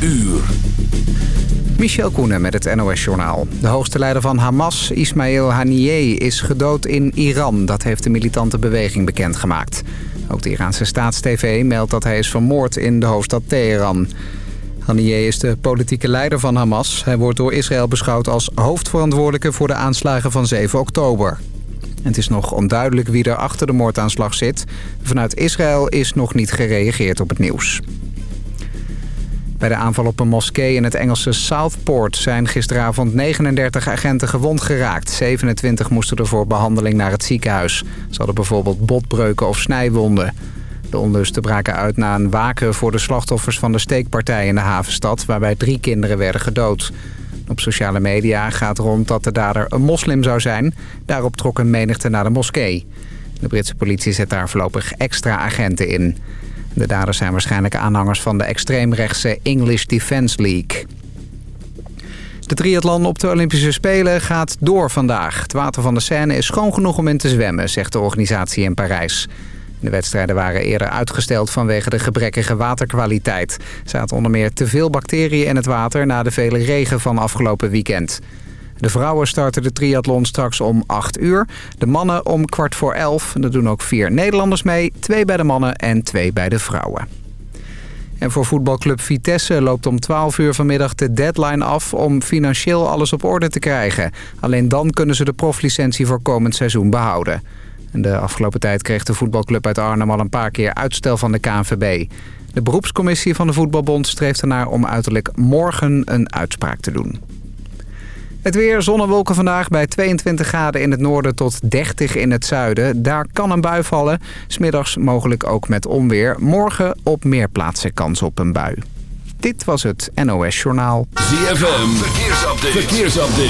uur. Michel Koenen met het NOS-journaal. De hoogste leider van Hamas, Ismail Haniyeh, is gedood in Iran. Dat heeft de militante beweging bekendgemaakt. Ook de Iraanse staatstv meldt dat hij is vermoord in de hoofdstad Teheran. Haniyeh is de politieke leider van Hamas. Hij wordt door Israël beschouwd als hoofdverantwoordelijke voor de aanslagen van 7 oktober. Het is nog onduidelijk wie er achter de moordaanslag zit. Vanuit Israël is nog niet gereageerd op het nieuws. Bij de aanval op een moskee in het Engelse Southport zijn gisteravond 39 agenten gewond geraakt. 27 moesten er voor behandeling naar het ziekenhuis. Ze hadden bijvoorbeeld botbreuken of snijwonden. De onlusten braken uit na een waken voor de slachtoffers van de steekpartij in de havenstad... waarbij drie kinderen werden gedood. Op sociale media gaat rond dat de dader een moslim zou zijn. Daarop trok een menigte naar de moskee. De Britse politie zet daar voorlopig extra agenten in. De daders zijn waarschijnlijk aanhangers van de extreemrechtse English Defence League. De triathlon op de Olympische Spelen gaat door vandaag. Het water van de Seine is schoon genoeg om in te zwemmen, zegt de organisatie in Parijs. De wedstrijden waren eerder uitgesteld vanwege de gebrekkige waterkwaliteit. Er zaten onder meer te veel bacteriën in het water na de vele regen van afgelopen weekend. De vrouwen starten de triathlon straks om 8 uur. De mannen om kwart voor 11. Er doen ook vier Nederlanders mee. Twee bij de mannen en twee bij de vrouwen. En voor voetbalclub Vitesse loopt om 12 uur vanmiddag de deadline af om financieel alles op orde te krijgen. Alleen dan kunnen ze de proflicentie voor komend seizoen behouden. De afgelopen tijd kreeg de voetbalclub uit Arnhem al een paar keer uitstel van de KNVB. De beroepscommissie van de voetbalbond streeft ernaar om uiterlijk morgen een uitspraak te doen. Het weer, zonnewolken vandaag bij 22 graden in het noorden tot 30 in het zuiden. Daar kan een bui vallen. Smiddags mogelijk ook met onweer. Morgen op meer plaatsen kans op een bui. Dit was het NOS Journaal. ZFM, verkeersupdate. verkeersupdate.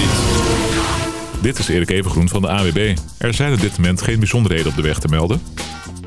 Dit is Erik Evengroen van de AWB. Er zijn op dit moment geen bijzonderheden op de weg te melden.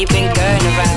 You've been going around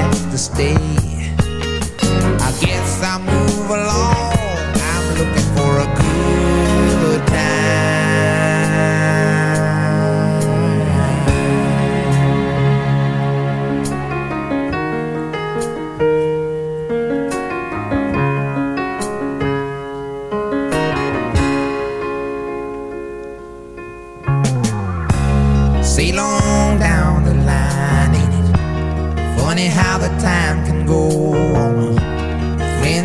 have to stay. I guess I move along.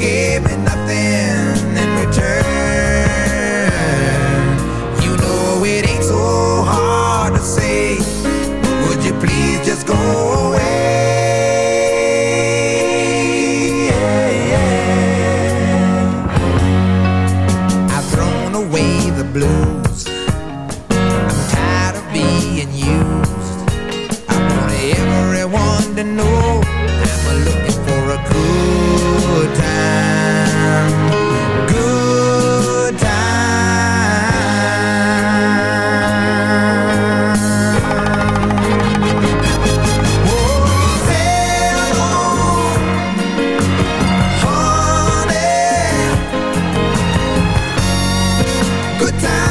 gave me nothing. good time.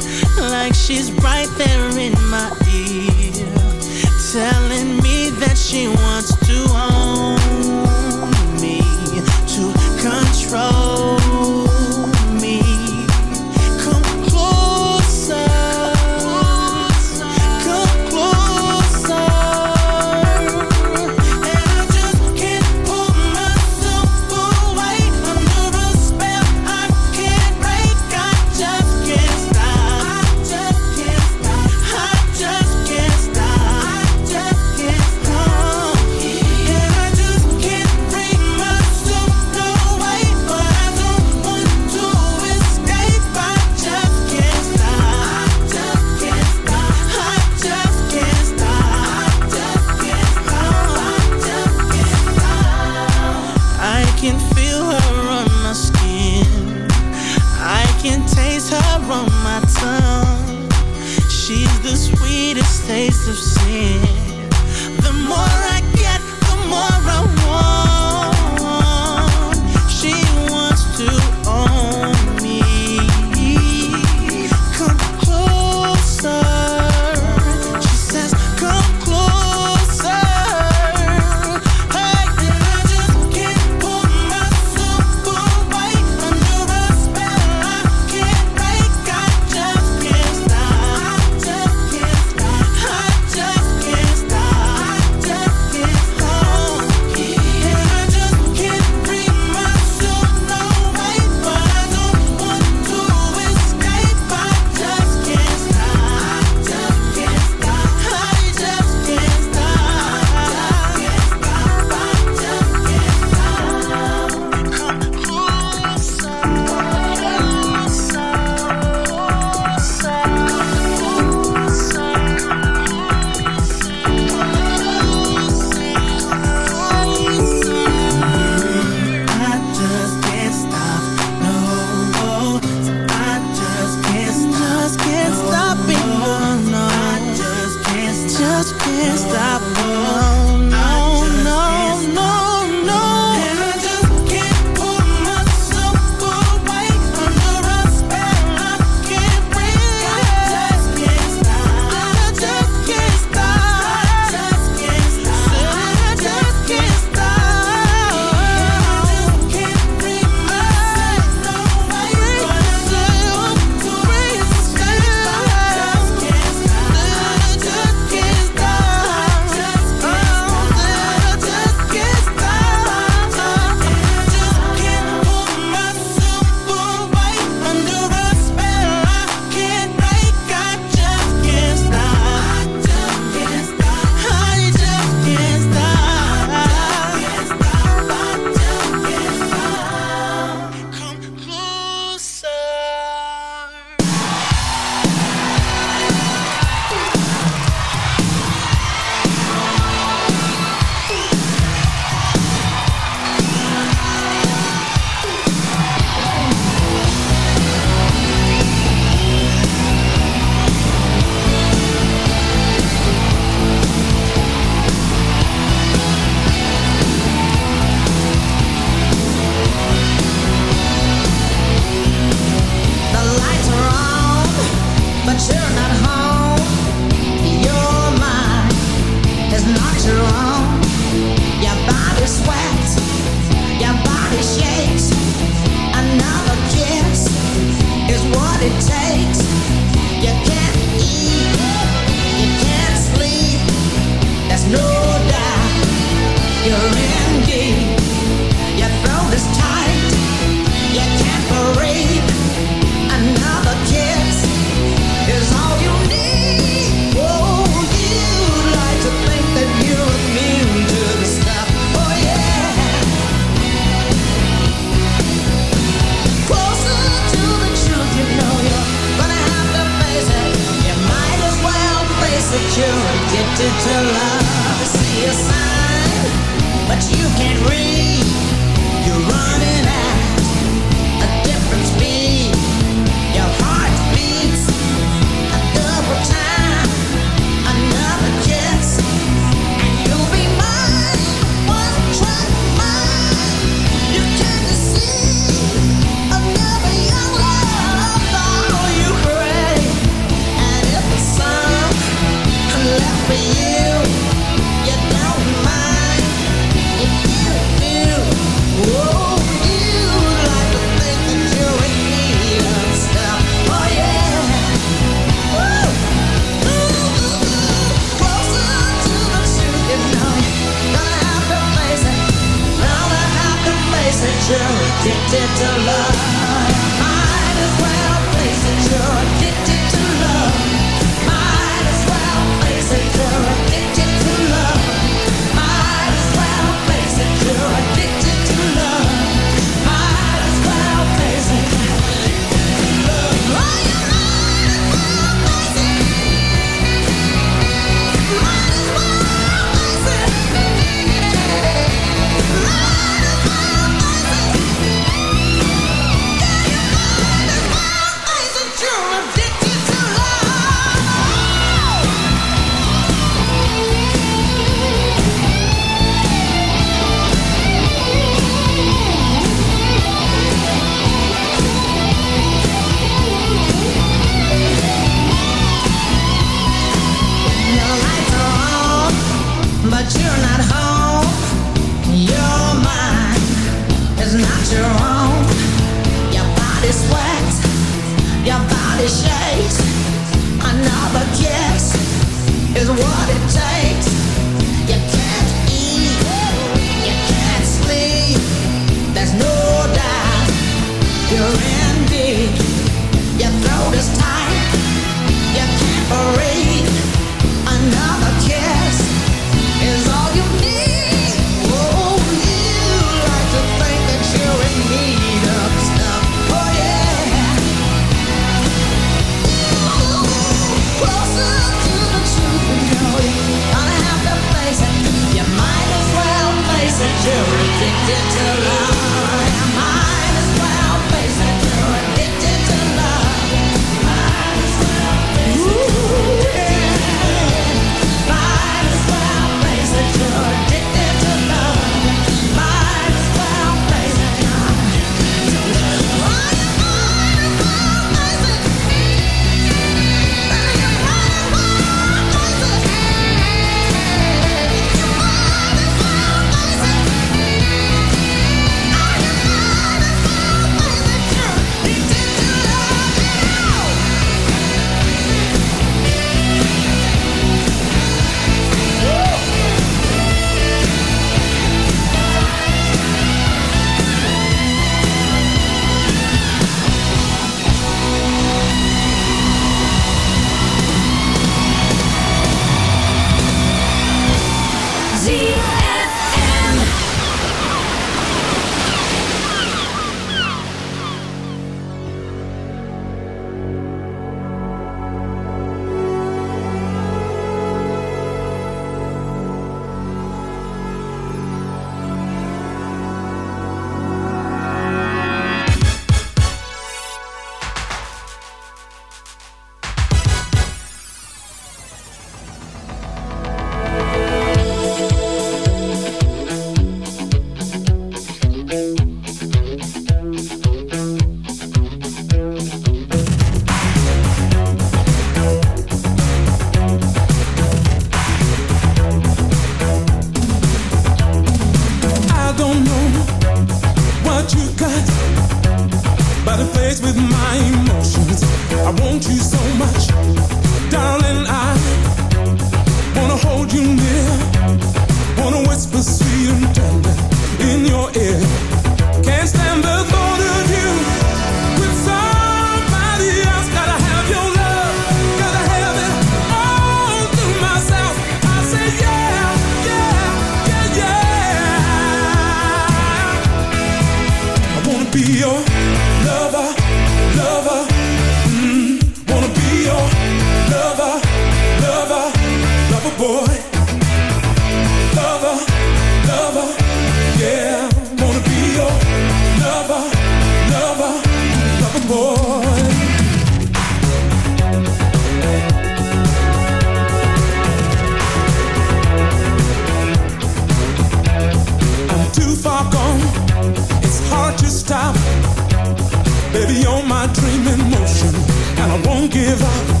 Give up.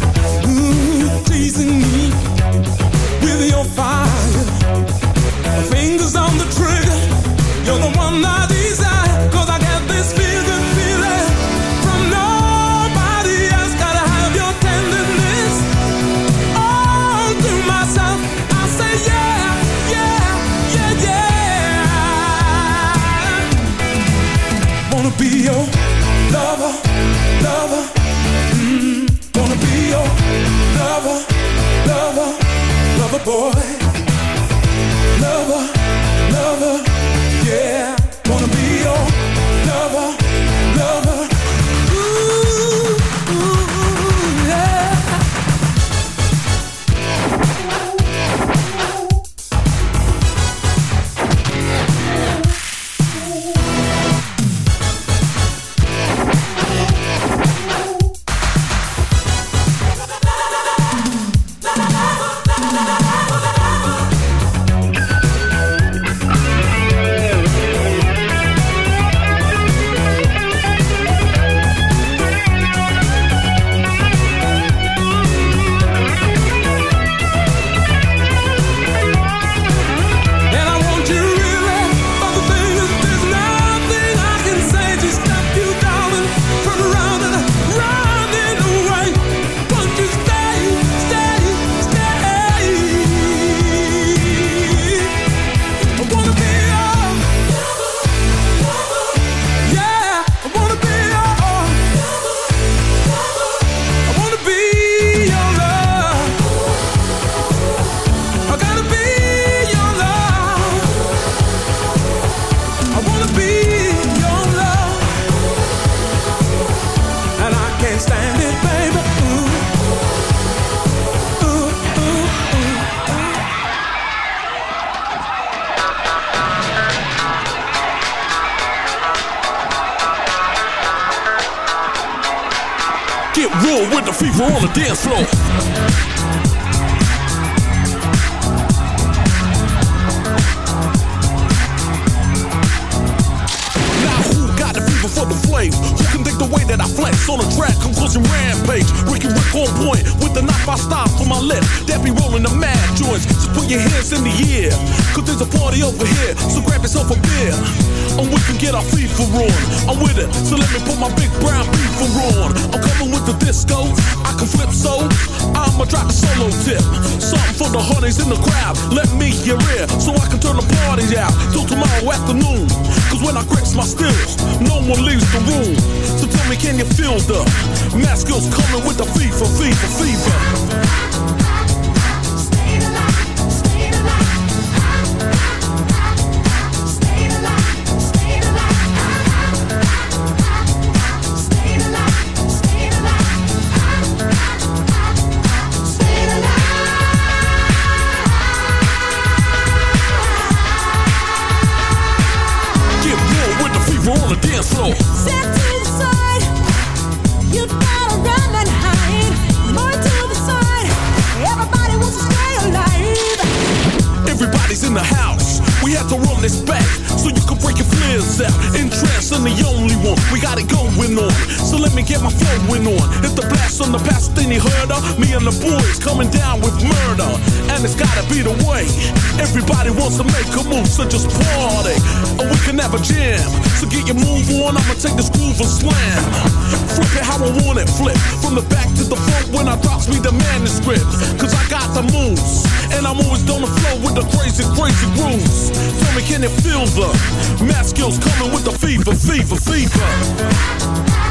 I'm the only one. We got it going on. So let me get my flowing on. If the blast on the past, then he heard. Me and the boys coming down with murder. And it's gotta be the way. Everybody wants to make a move, so just party. and we can have a jam. So get your move on. I'ma take this groove and slam. Flip it how I want it, flip. From the back to the front when I drops me the manuscript. Cause I got the moves. And I'm always on the flow with the crazy, crazy grooves. Tell me, can it feel the math skills coming with the fever? fever, fever.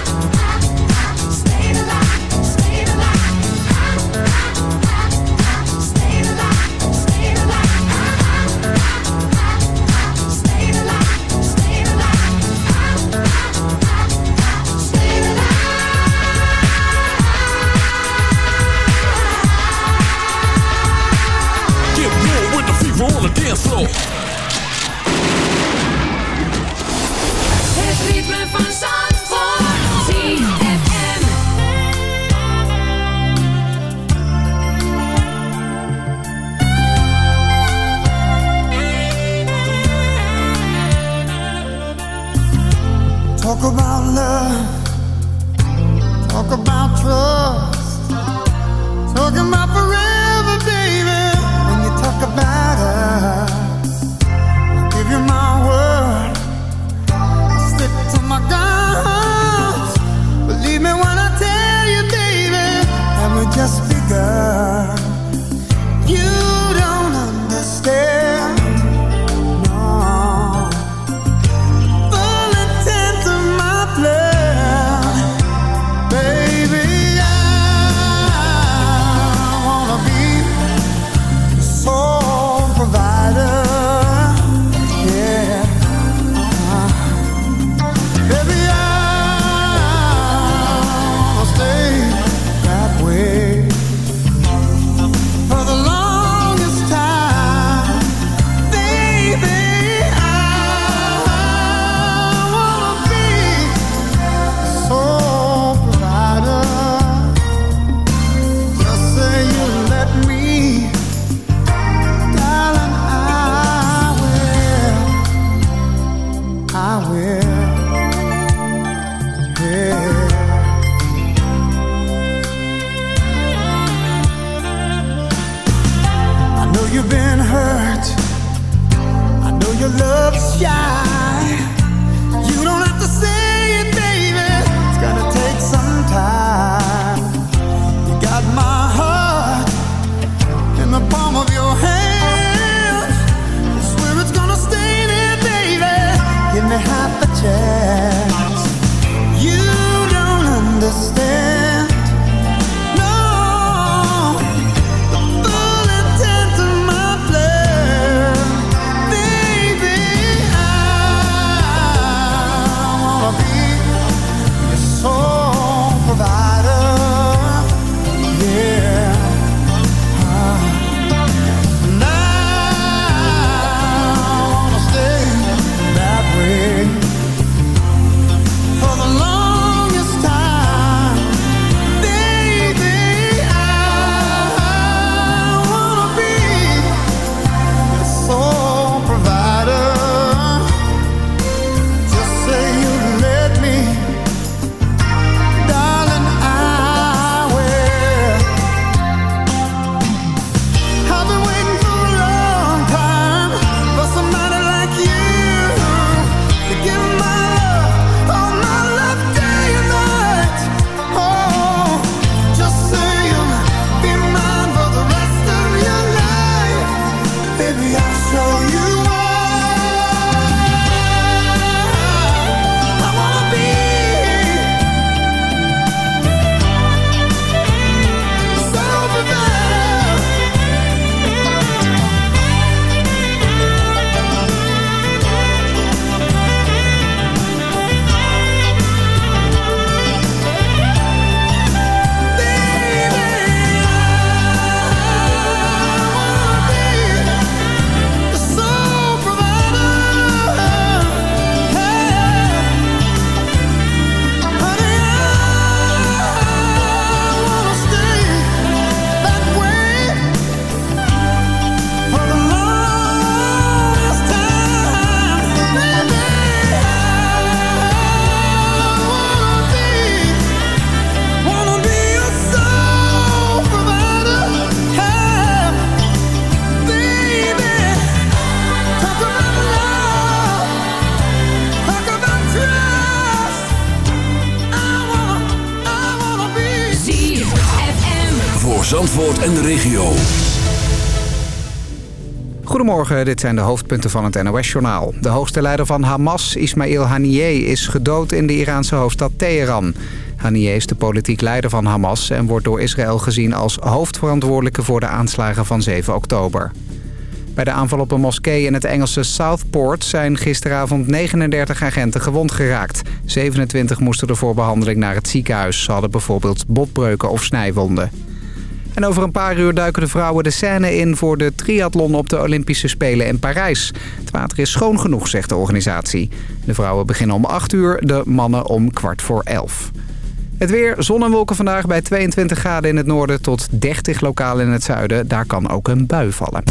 Goedemorgen, dit zijn de hoofdpunten van het NOS-journaal. De hoogste leider van Hamas, Ismail Haniyeh, is gedood in de Iraanse hoofdstad Teheran. Haniyeh is de politiek leider van Hamas en wordt door Israël gezien als hoofdverantwoordelijke voor de aanslagen van 7 oktober. Bij de aanval op een moskee in het Engelse Southport zijn gisteravond 39 agenten gewond geraakt. 27 moesten er voor behandeling naar het ziekenhuis. Ze hadden bijvoorbeeld botbreuken of snijwonden. En over een paar uur duiken de vrouwen de scène in voor de triathlon op de Olympische Spelen in Parijs. Het water is schoon genoeg, zegt de organisatie. De vrouwen beginnen om 8 uur, de mannen om kwart voor 11. Het weer, zon en wolken vandaag bij 22 graden in het noorden tot 30 lokaal in het zuiden. Daar kan ook een bui vallen.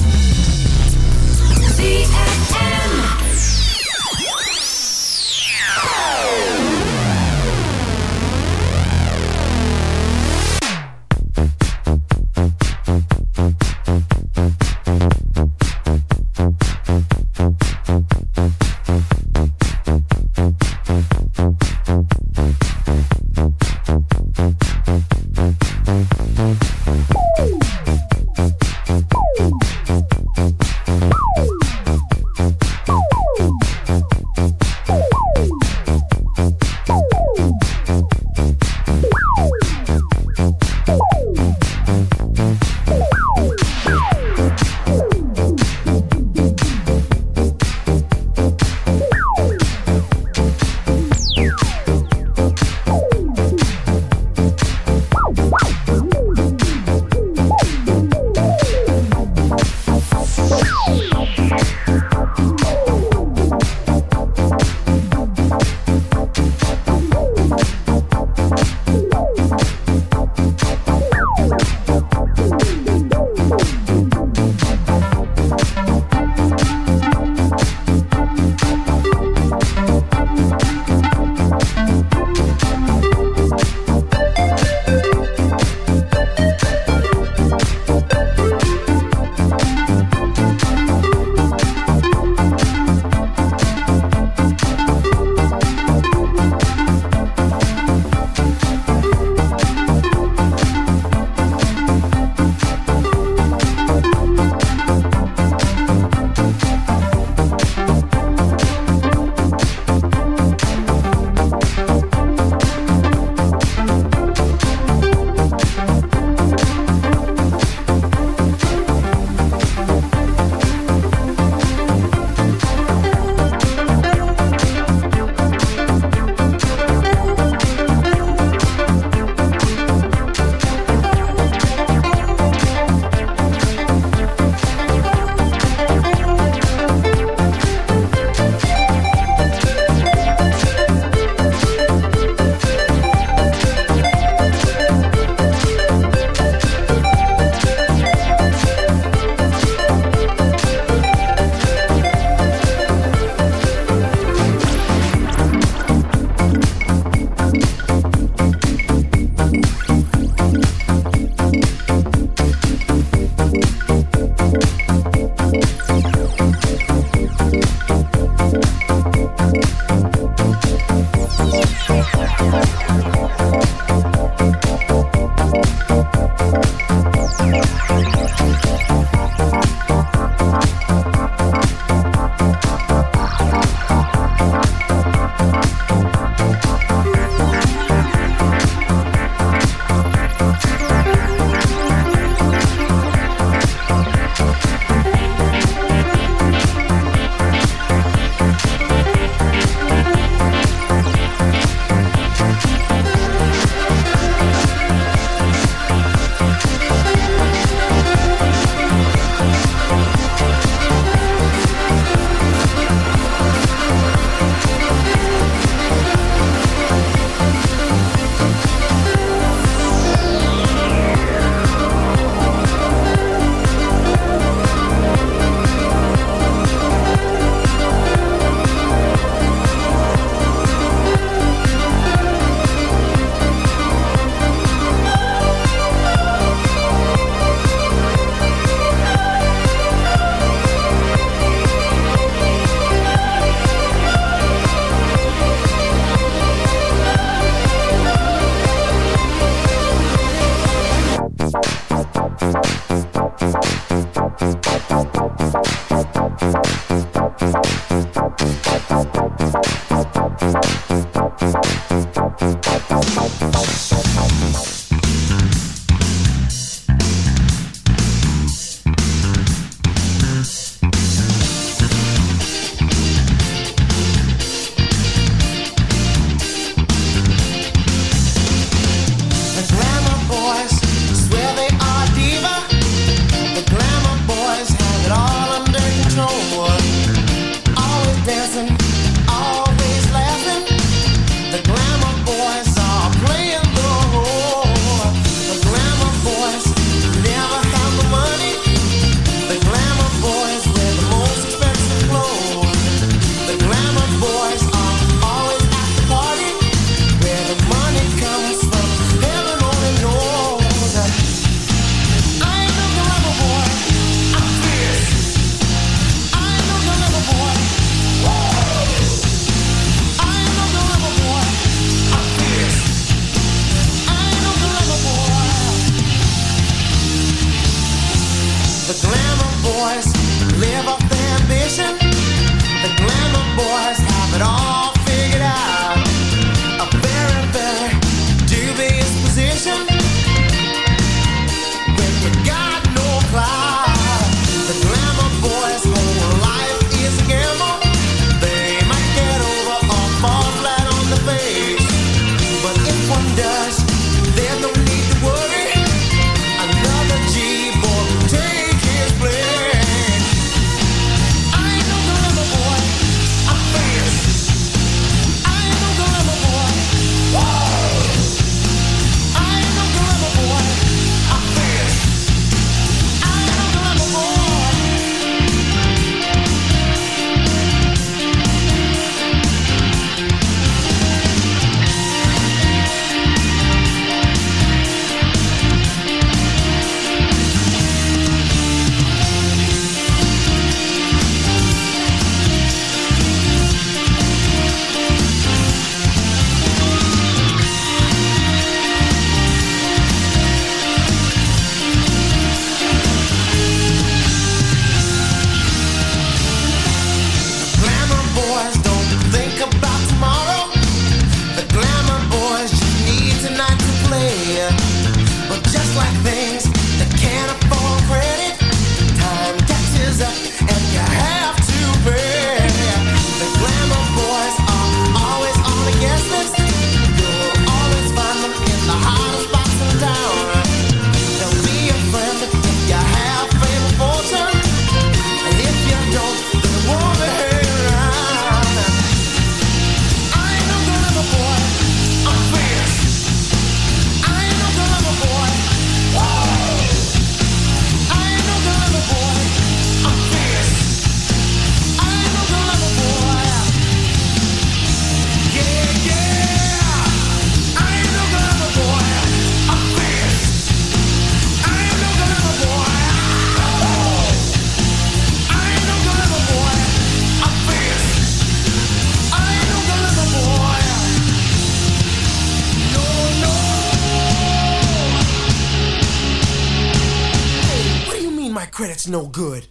No good?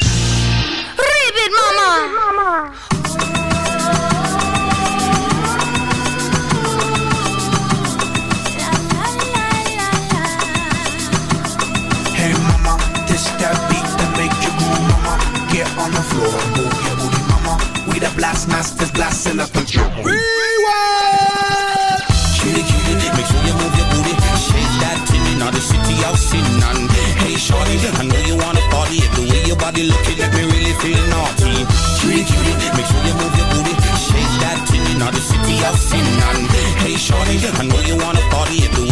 Ribbit, mama! Hey mama, this that beat that make you move, mama. Get on the floor, move your booty, mama. We the blast masters blasting up the drum. Cutie, cutie, make sure you move your booty. Shake that tinny, now the city of sin. And hey, shorty, body looking, let me really feel naughty. Cutie, cutie, make sure you move your booty. Shake that tinny, now the city of sin. And hey, shorty, I know you wanna party. Way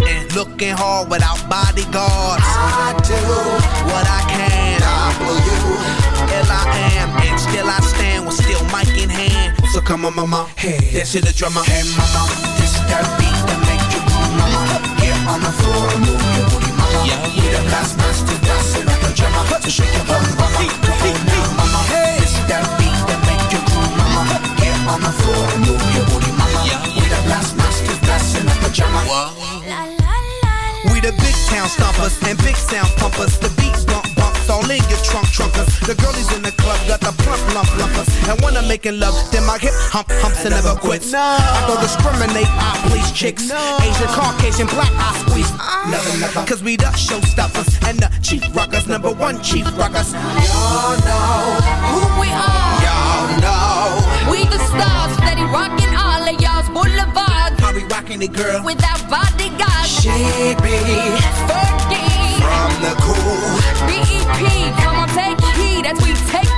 looking hard without bodyguards. I do what I can. W L I am, and still I stand with still mic in hand. So come on, mama, hey, this is the drummer. Hey, mama, this that beat that make you move, mama. Get on the floor and move your booty, mama. Yeah, making love, then my hip hump humps and never quits. I don't discriminate, I please chicks. Asian, Caucasian, black, I squeeze. Never, never. Cause we the showstoppers and the chief rockers, number one chief rockers. Y'all know Who we are? Y'all know We the stars, steady rocking all of y'all's boulevards. How we rocking it, girl? Without bodyguards. She be Fergie. from the cool. BEP, come on, take heed as we take the lead. So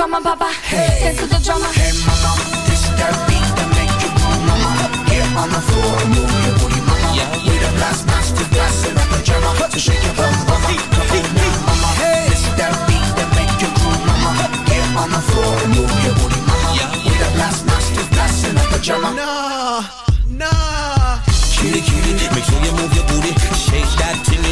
Come on, Papa, hey. dance to the drama. Hey, mama, this that beat that make you move, mama. Get on the floor and move your booty, mama. Yeah. We the blast master class in a pajama to shake your bum, mama. Come on now, mama. Hey. This that beat that make you move, mama. Get on the floor and move your booty, mama. Yeah. We the blast master class in a pajama. Nah, nah. Cutie, cutie, make sure you move your booty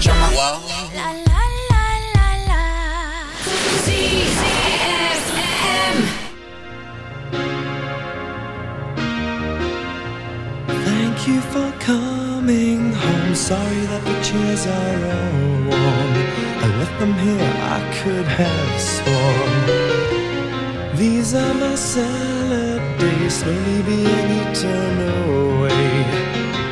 dance in a pajama Thank you for coming home. Sorry that the chairs are all warm. I left them here, I could have sworn. These are my salad days, slowly being eaten away.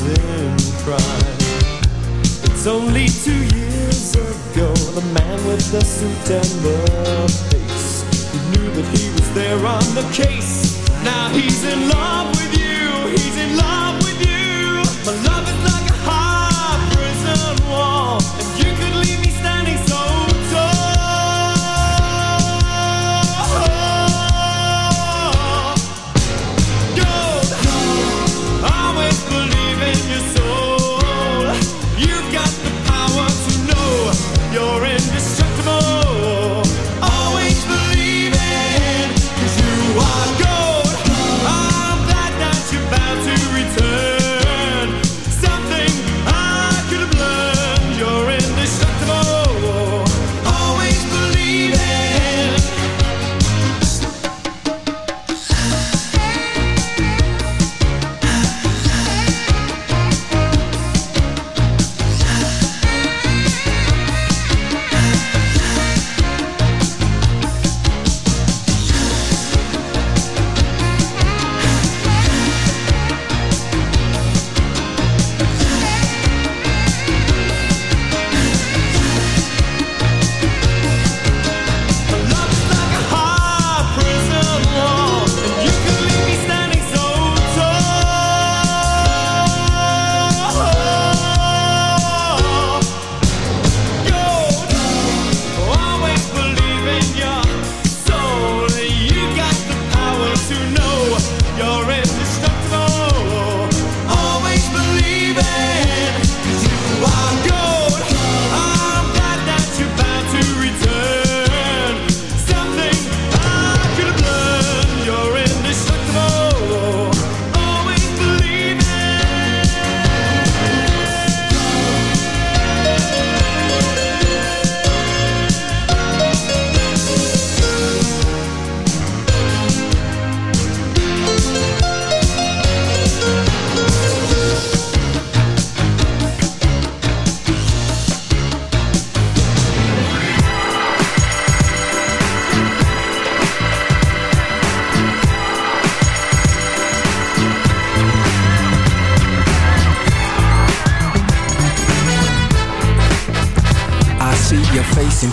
in crime. It's only two years ago, the man with the suit and the face. He knew that he was there on the case. Now he's in love with you, he's in love with you.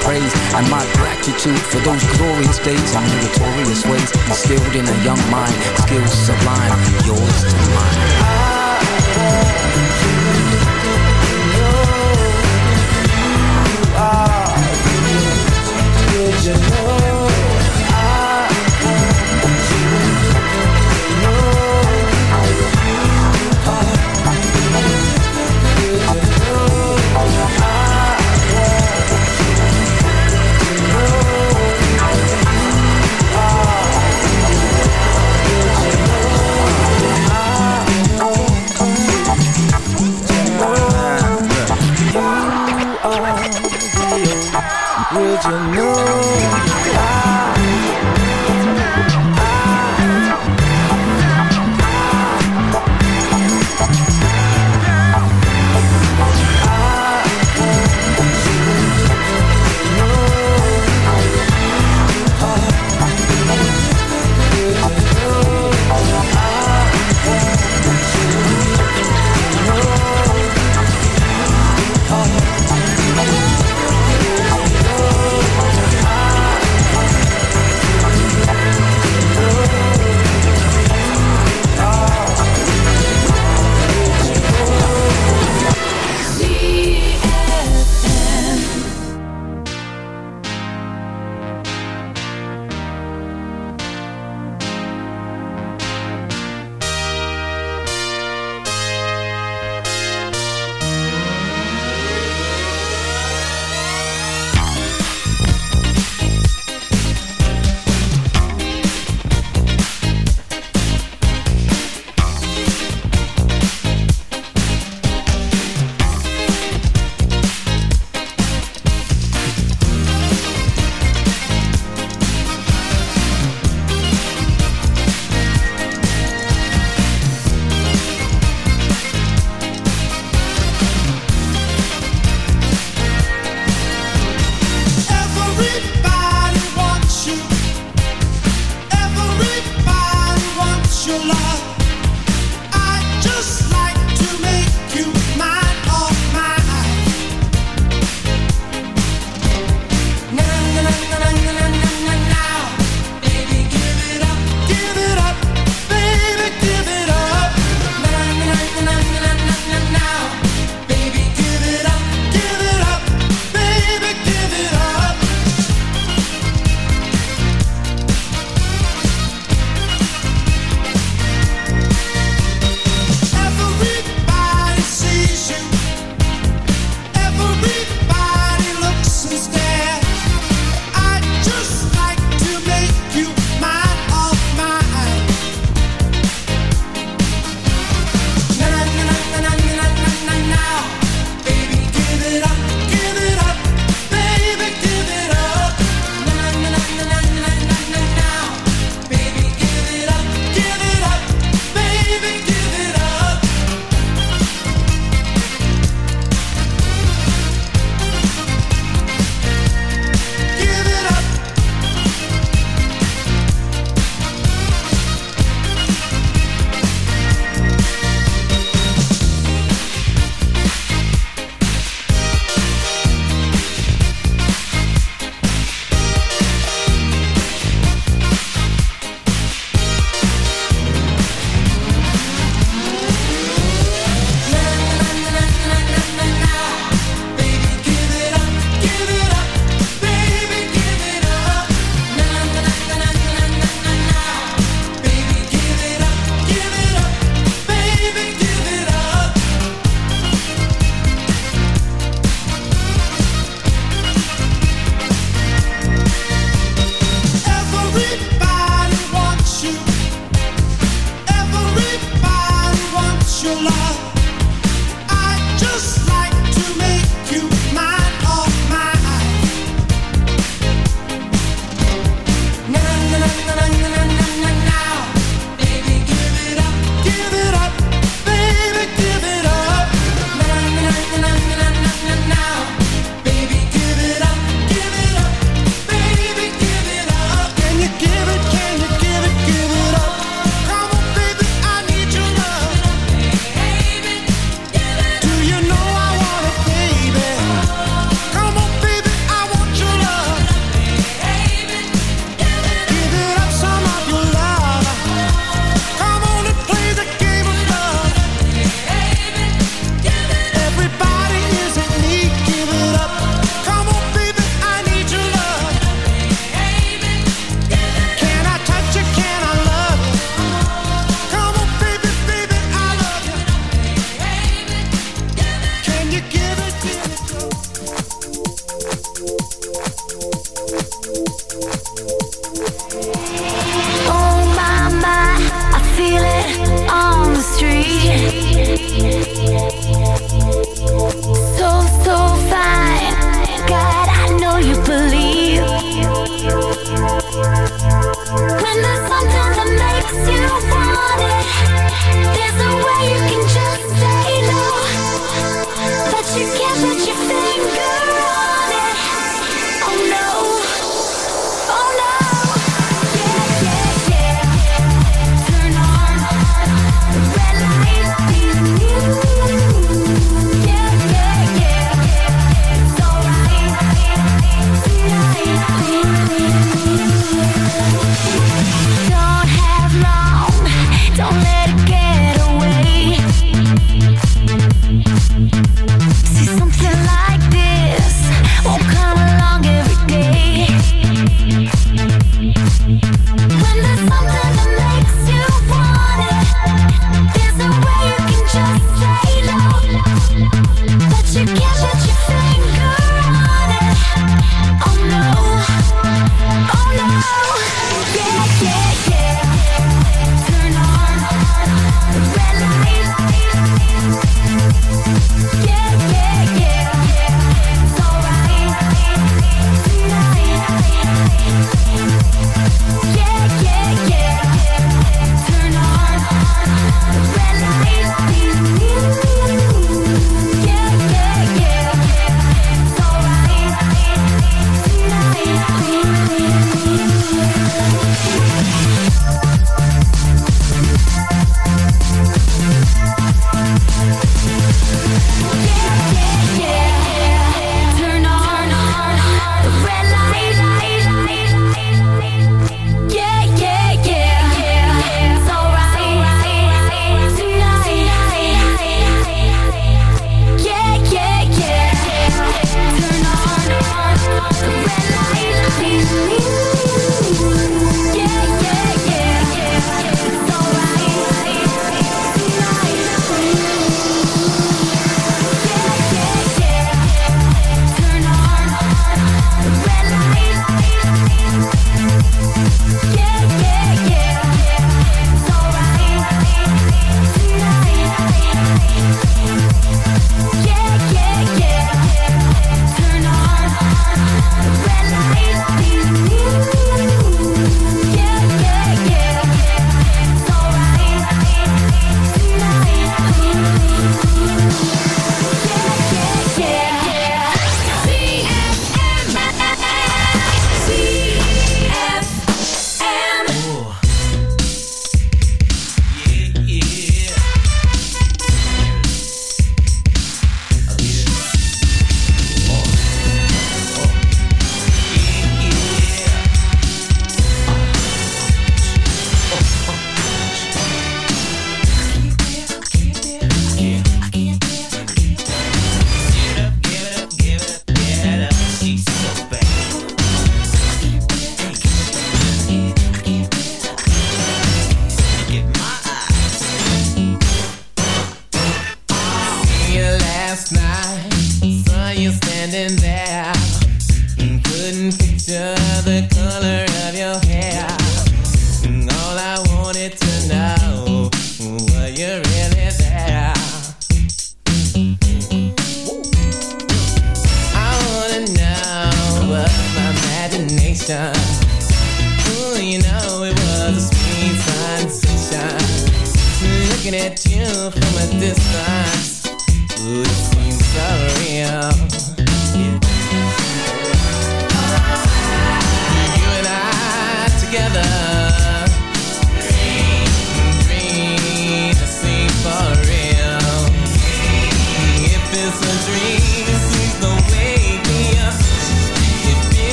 praise. And my gratitude for those glorious days And meritorious ways. Instilled in a young mind Skills sublime Yours to mine. Did you know Would you know